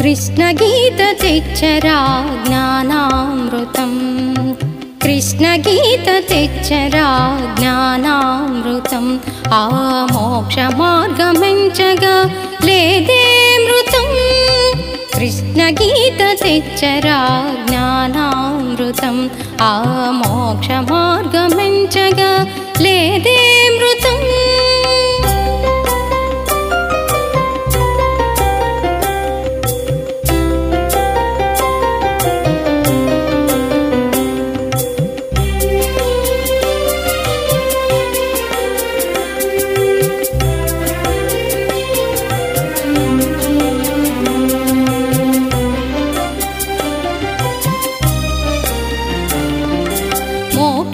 कृष्णगीतच्चरा ज्ञानामृतं कृष्णगीतच्चरा ज्ञानामृतम् अमोक्षमार्गमुञ्चग लेदे मृतम्। कृष्णगीतच्चरा ज्ञानामृतम् अमोक्षमार्गमुञ्चग लेदे अतम्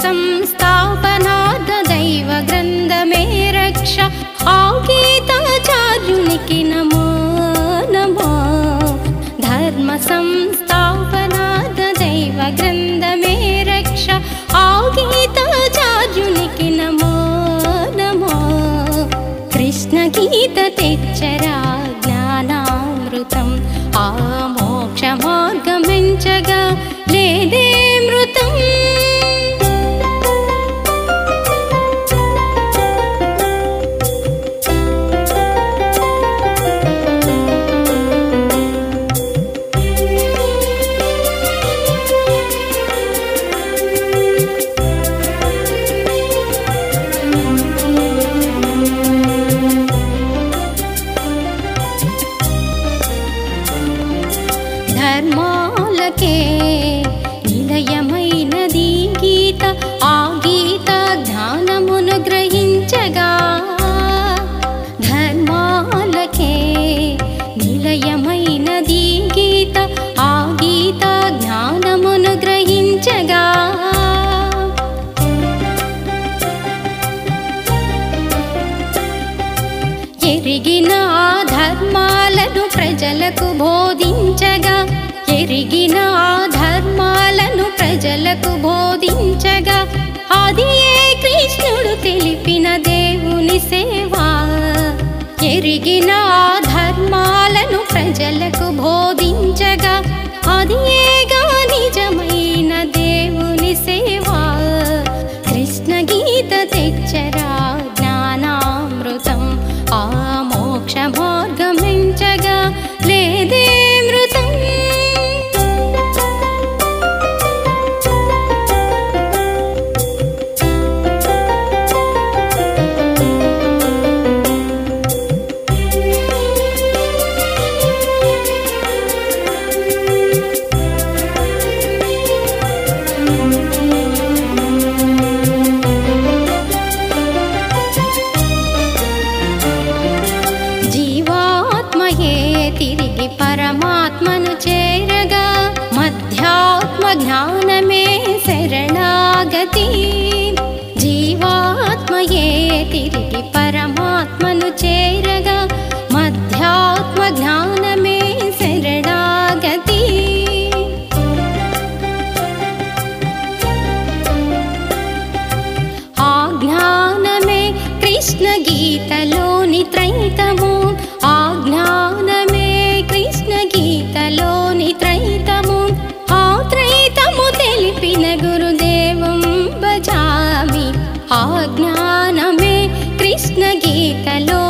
संस्थापनाद दैव ग्रन्थ मे रक्ष आगीताचार्युनिकि नमो। नमो धर्म संस्थापनाद दैव ग्रन्थ मे रक्ष आगीताचार्युनिकि नमो। नमो कृष्णगीत ते चरा ज्ञानामृतम् आ मोक्षमार्गमिञ्च गे ధర్మాలకే నిలయమైనది గీత ఆ గీత ధ్యానమును గ్రహించగా. ధర్మాలకే నిలయమైనది గీత ఆ గీత ధ్యానమును గ్రహించగా. ఎరిగిన ఆ ధర్మాలను ప్రజలకు బోధ పెరిగిన ధర్మాలను ప్రజలకు బోధించగా అది ఏ కృష్ణుడు తెలిపిన దేవుని సేవ? ఎరిగిన ధర్మాలను ప్రజలకు బోధ తిరిగి పరమాత్మను చేరగా మధ్యాత్మ జ్ఞానమే శరణాగతి. జీవాత్మయే తిరిగి పర ज्ञानमे कृष्ण गीतलो निैतमु त्रैतमुल्पन गुरुदेवं भजामि। आज्ञानमे कृष्ण गीतलो